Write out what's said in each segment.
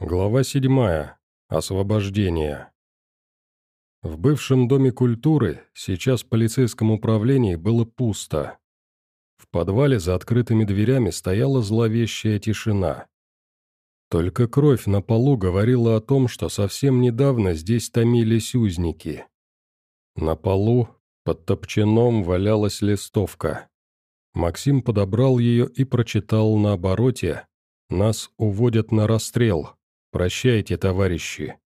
Глава 7. Освобождение. В бывшем Доме культуры, сейчас в полицейском управлении, было пусто. В подвале за открытыми дверями стояла зловещая тишина. Только кровь на полу говорила о том, что совсем недавно здесь томились узники. На полу, под топчаном, валялась листовка. Максим подобрал ее и прочитал на обороте «Нас уводят на расстрел». Прощайте, товарищи.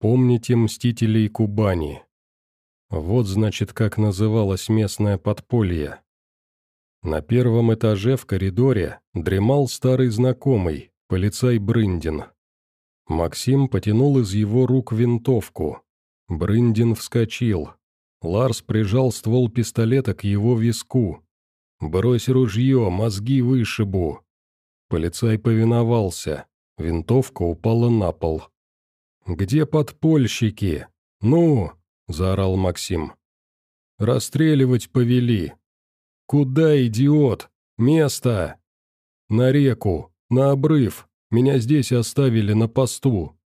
Помните мстителей Кубани. Вот, значит, как называлось местное подполье. На первом этаже в коридоре дремал старый знакомый, полицай Брындин. Максим потянул из его рук винтовку. Брындин вскочил. Ларс прижал ствол пистолета к его виску. «Брось ружье, мозги вышибу!» Полицай повиновался. Винтовка упала на пол. «Где подпольщики? Ну!» – заорал Максим. «Расстреливать повели. Куда, идиот? Место!» «На реку, на обрыв. Меня здесь оставили на посту.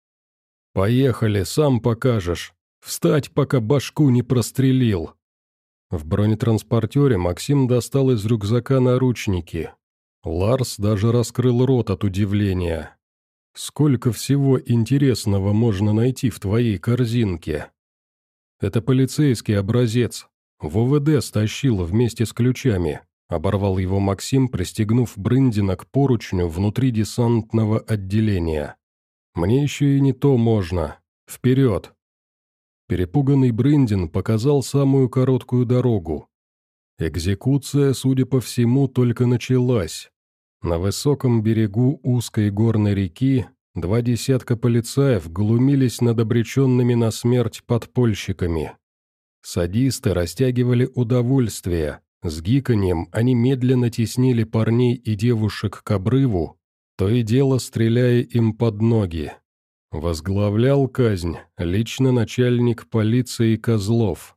Поехали, сам покажешь. Встать, пока башку не прострелил». В бронетранспортере Максим достал из рюкзака наручники. Ларс даже раскрыл рот от удивления. Сколько всего интересного можно найти в твоей корзинке? Это полицейский образец. ВВД стащил вместе с ключами. Оборвал его Максим, пристегнув Брындина к поручню внутри десантного отделения. «Мне еще и не то можно. Вперед!» Перепуганный Брындин показал самую короткую дорогу. Экзекуция, судя по всему, только началась. На высоком берегу узкой горной реки два десятка полицаев глумились над обреченными на смерть подпольщиками. Садисты растягивали удовольствие, с гиканьем они медленно теснили парней и девушек к обрыву, то и дело стреляя им под ноги. Возглавлял казнь лично начальник полиции Козлов.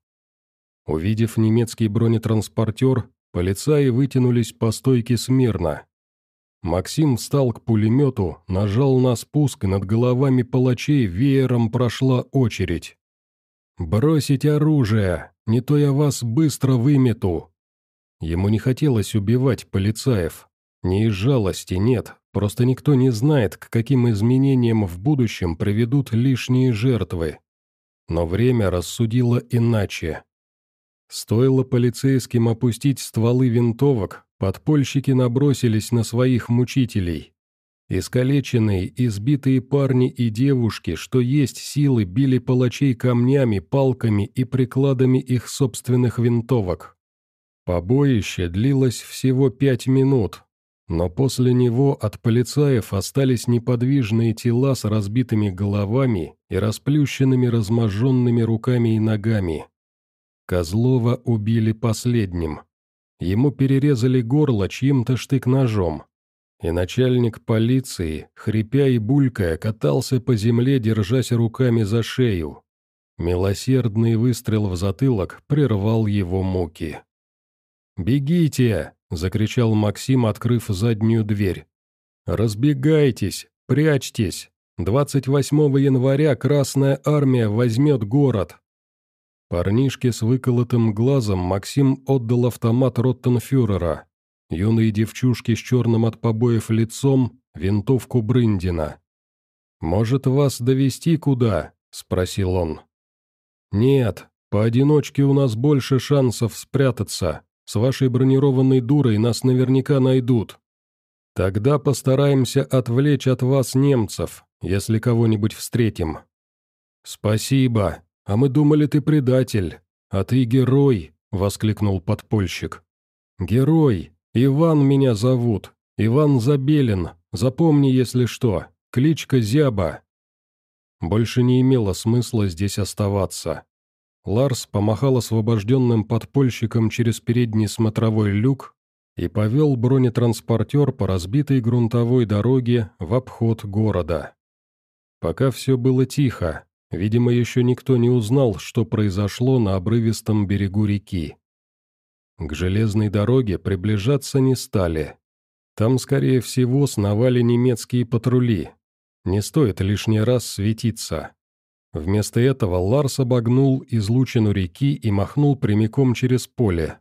Увидев немецкий бронетранспортер, полицаи вытянулись по стойке смирно, Максим встал к пулемету, нажал на спуск, и над головами палачей веером прошла очередь. «Бросить оружие! Не то я вас быстро вымету!» Ему не хотелось убивать полицаев. Не из жалости, нет, просто никто не знает, к каким изменениям в будущем приведут лишние жертвы. Но время рассудило иначе. Стоило полицейским опустить стволы винтовок, Подпольщики набросились на своих мучителей. Искалеченные, избитые парни и девушки, что есть силы, били палачей камнями, палками и прикладами их собственных винтовок. Побоище длилось всего пять минут, но после него от полицаев остались неподвижные тела с разбитыми головами и расплющенными разможженными руками и ногами. Козлова убили последним. Ему перерезали горло чьим-то штык-ножом. И начальник полиции, хрипя и булькая, катался по земле, держась руками за шею. Милосердный выстрел в затылок прервал его муки. «Бегите!» — закричал Максим, открыв заднюю дверь. «Разбегайтесь! Прячьтесь! 28 января Красная Армия возьмет город!» Парнишке с выколотым глазом Максим отдал автомат Роттенфюрера. Юные девчушки с черным от побоев лицом — винтовку Брындина. «Может, вас довести куда?» — спросил он. «Нет, поодиночке у нас больше шансов спрятаться. С вашей бронированной дурой нас наверняка найдут. Тогда постараемся отвлечь от вас немцев, если кого-нибудь встретим». «Спасибо», «А мы думали, ты предатель, а ты герой!» — воскликнул подпольщик. «Герой! Иван меня зовут! Иван Забелин! Запомни, если что! Кличка Зяба!» Больше не имело смысла здесь оставаться. Ларс помахал освобожденным подпольщиком через передний смотровой люк и повел бронетранспортер по разбитой грунтовой дороге в обход города. Пока все было тихо, Видимо, еще никто не узнал, что произошло на обрывистом берегу реки. К железной дороге приближаться не стали. Там, скорее всего, сновали немецкие патрули. Не стоит лишний раз светиться. Вместо этого Ларс обогнул излучину реки и махнул прямиком через поле.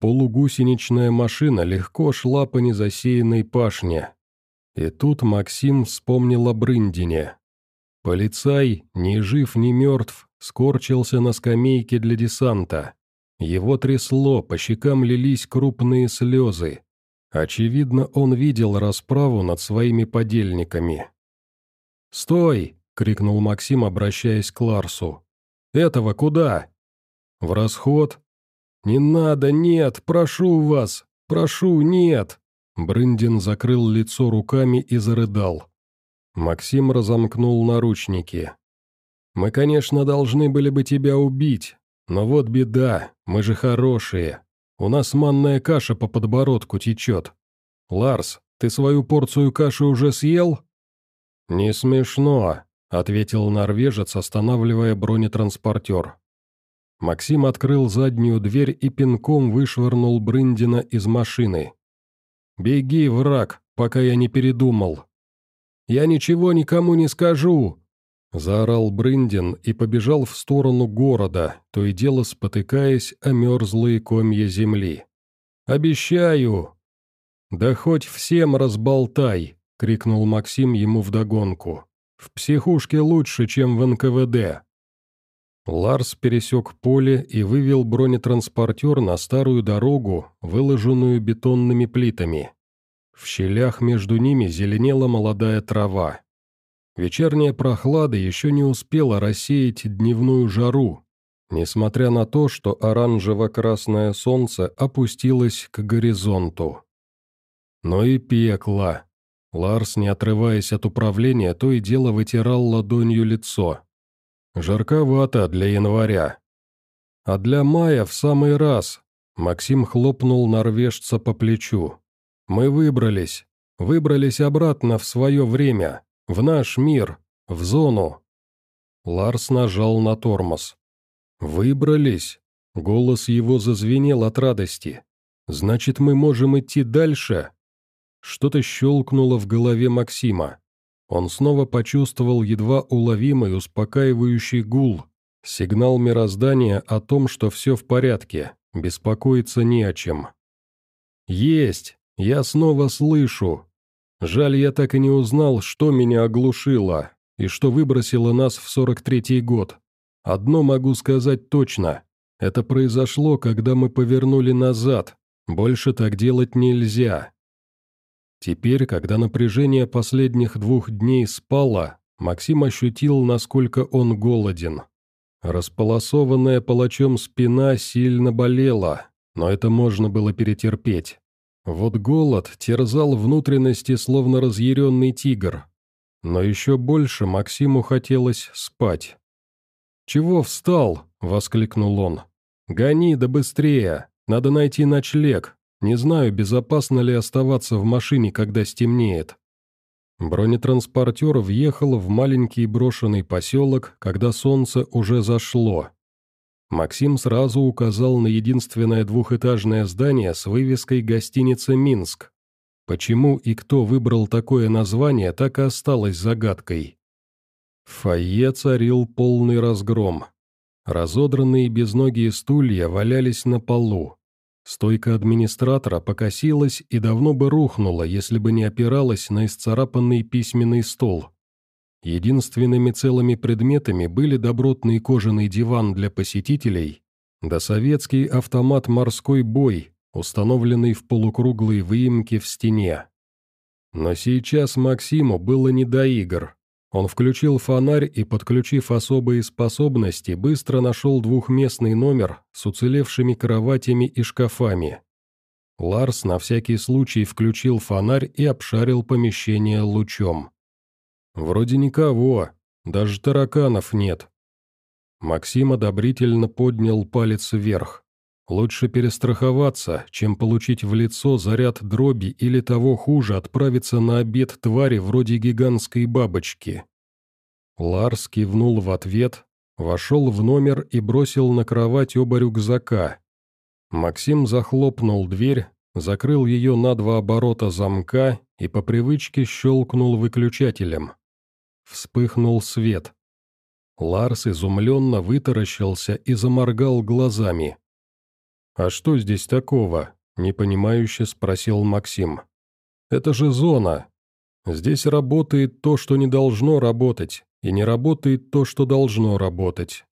Полугусеничная машина легко шла по незасеянной пашне. И тут Максим вспомнил о Брындине. Полицай, ни жив, ни мертв, скорчился на скамейке для десанта. Его трясло, по щекам лились крупные слезы. Очевидно, он видел расправу над своими подельниками. «Стой!» — крикнул Максим, обращаясь к Ларсу. «Этого куда?» «В расход?» «Не надо, нет, прошу вас! Прошу, нет!» Брындин закрыл лицо руками и зарыдал. Максим разомкнул наручники. «Мы, конечно, должны были бы тебя убить, но вот беда, мы же хорошие. У нас манная каша по подбородку течет. Ларс, ты свою порцию каши уже съел?» «Не смешно», — ответил норвежец, останавливая бронетранспортер. Максим открыл заднюю дверь и пинком вышвырнул Брындина из машины. «Беги, враг, пока я не передумал». «Я ничего никому не скажу!» Заорал Брындин и побежал в сторону города, то и дело спотыкаясь о мерзлые комья земли. «Обещаю!» «Да хоть всем разболтай!» — крикнул Максим ему вдогонку. «В психушке лучше, чем в НКВД!» Ларс пересек поле и вывел бронетранспортер на старую дорогу, выложенную бетонными плитами. В щелях между ними зеленела молодая трава. Вечерняя прохлада еще не успела рассеять дневную жару, несмотря на то, что оранжево-красное солнце опустилось к горизонту. Но и пекло. Ларс, не отрываясь от управления, то и дело вытирал ладонью лицо. Жарковато для января. А для мая в самый раз. Максим хлопнул норвежца по плечу. Мы выбрались. Выбрались обратно в свое время, в наш мир, в зону. Ларс нажал на тормоз. «Выбрались?» Голос его зазвенел от радости. «Значит, мы можем идти дальше?» Что-то щелкнуло в голове Максима. Он снова почувствовал едва уловимый успокаивающий гул, сигнал мироздания о том, что все в порядке, беспокоиться не о чем. «Есть!» Я снова слышу. Жаль, я так и не узнал, что меня оглушило и что выбросило нас в 43-й год. Одно могу сказать точно. Это произошло, когда мы повернули назад. Больше так делать нельзя. Теперь, когда напряжение последних двух дней спало, Максим ощутил, насколько он голоден. Располосованная палачом спина сильно болела, но это можно было перетерпеть. Вот голод терзал внутренности, словно разъяренный тигр. Но еще больше Максиму хотелось спать. «Чего встал?» — воскликнул он. «Гони да быстрее! Надо найти ночлег. Не знаю, безопасно ли оставаться в машине, когда стемнеет». Бронетранспортер въехал в маленький брошенный поселок, когда солнце уже зашло. Максим сразу указал на единственное двухэтажное здание с вывеской «Гостиница Минск». Почему и кто выбрал такое название, так и осталось загадкой. В фойе царил полный разгром. Разодранные безногие стулья валялись на полу. Стойка администратора покосилась и давно бы рухнула, если бы не опиралась на исцарапанный письменный стол. Единственными целыми предметами были добротный кожаный диван для посетителей да советский автомат «Морской бой», установленный в полукруглой выемке в стене. Но сейчас Максиму было не до игр. Он включил фонарь и, подключив особые способности, быстро нашел двухместный номер с уцелевшими кроватями и шкафами. Ларс на всякий случай включил фонарь и обшарил помещение лучом. «Вроде никого, даже тараканов нет». Максим одобрительно поднял палец вверх. «Лучше перестраховаться, чем получить в лицо заряд дроби или того хуже отправиться на обед твари вроде гигантской бабочки». Ларс кивнул в ответ, вошел в номер и бросил на кровать оба рюкзака. Максим захлопнул дверь, закрыл ее на два оборота замка и по привычке щелкнул выключателем. Вспыхнул свет. Ларс изумленно вытаращился и заморгал глазами. «А что здесь такого?» – непонимающе спросил Максим. «Это же зона. Здесь работает то, что не должно работать, и не работает то, что должно работать».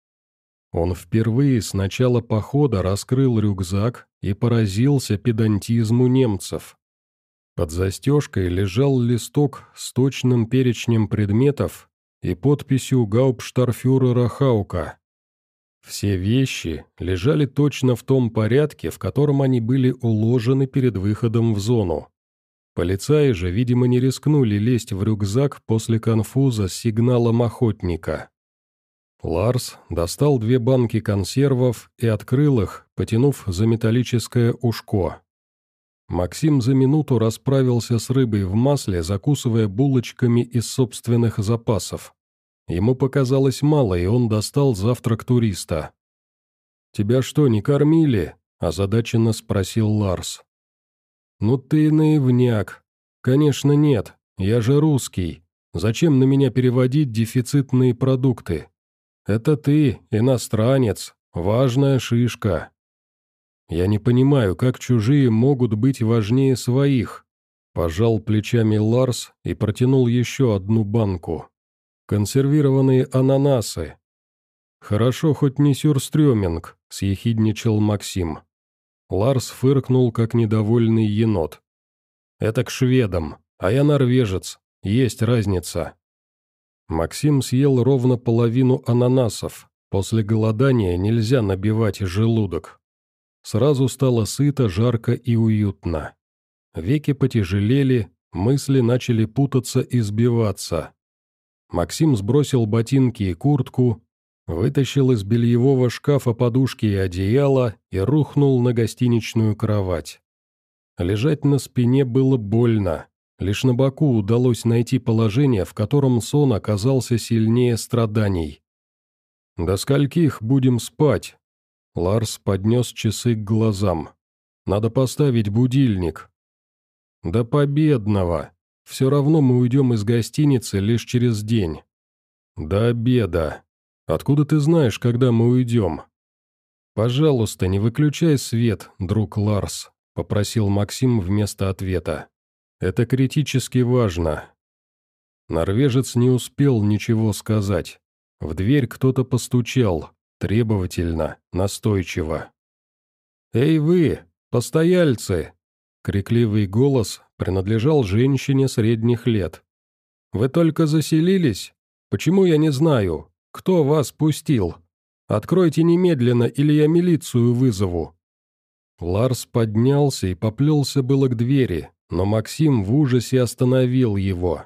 Он впервые с начала похода раскрыл рюкзак и поразился педантизму немцев. Под застежкой лежал листок с точным перечнем предметов и подписью гауптштарфюрера Хаука. Все вещи лежали точно в том порядке, в котором они были уложены перед выходом в зону. Полицаи же, видимо, не рискнули лезть в рюкзак после конфуза с сигналом охотника. Ларс достал две банки консервов и открыл их, потянув за металлическое ушко. Максим за минуту расправился с рыбой в масле, закусывая булочками из собственных запасов. Ему показалось мало, и он достал завтрак туриста. «Тебя что, не кормили?» – озадаченно спросил Ларс. «Ну ты наивняк. Конечно нет, я же русский. Зачем на меня переводить дефицитные продукты? Это ты, иностранец, важная шишка. Я не понимаю, как чужие могут быть важнее своих». Пожал плечами Ларс и протянул еще одну банку. Консервированные ананасы. Хорошо, хоть не сюрстрёминг, съехидничал Максим. Ларс фыркнул, как недовольный енот. Это к шведам, а я норвежец, есть разница. Максим съел ровно половину ананасов. После голодания нельзя набивать желудок. Сразу стало сыто, жарко и уютно. Веки потяжелели, мысли начали путаться и сбиваться. Максим сбросил ботинки и куртку, вытащил из бельевого шкафа подушки и одеяло и рухнул на гостиничную кровать. Лежать на спине было больно. Лишь на боку удалось найти положение, в котором сон оказался сильнее страданий. «До скольких будем спать?» Ларс поднес часы к глазам. «Надо поставить будильник». «До победного!» Все равно мы уйдем из гостиницы лишь через день. До обеда. Откуда ты знаешь, когда мы уйдем? Пожалуйста, не выключай свет, друг Ларс, попросил Максим вместо ответа. Это критически важно. Норвежец не успел ничего сказать. В дверь кто-то постучал, требовательно, настойчиво. «Эй вы, постояльцы!» Крикливый голос принадлежал женщине средних лет. «Вы только заселились? Почему я не знаю? Кто вас пустил? Откройте немедленно, или я милицию вызову». Ларс поднялся и поплелся было к двери, но Максим в ужасе остановил его.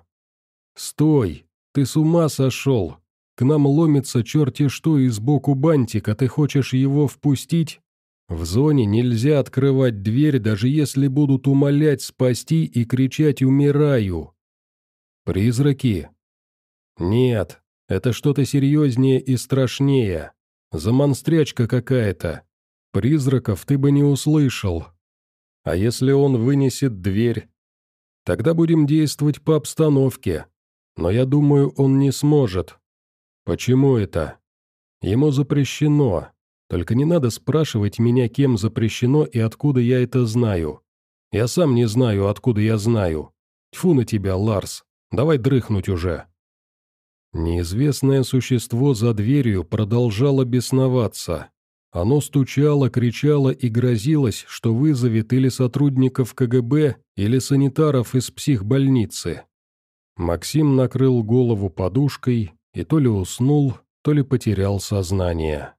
«Стой! Ты с ума сошел! К нам ломится черти что и сбоку бантика, ты хочешь его впустить? В зоне нельзя открывать дверь, даже если будут умолять спасти и кричать «умираю». Призраки? Нет, это что-то серьезнее и страшнее. Замонстрячка какая-то. Призраков ты бы не услышал. А если он вынесет дверь? Тогда будем действовать по обстановке. Но я думаю, он не сможет. Почему это? Ему запрещено, только не надо спрашивать меня, кем запрещено и откуда я это знаю. Я сам не знаю, откуда я знаю. Тьфу на тебя, Ларс. Давай дрыхнуть уже». Неизвестное существо за дверью продолжало бесноваться. Оно стучало, кричало и грозилось, что вызовет или сотрудников КГБ, или санитаров из психбольницы. Максим накрыл голову подушкой и то ли уснул, то ли потерял сознание.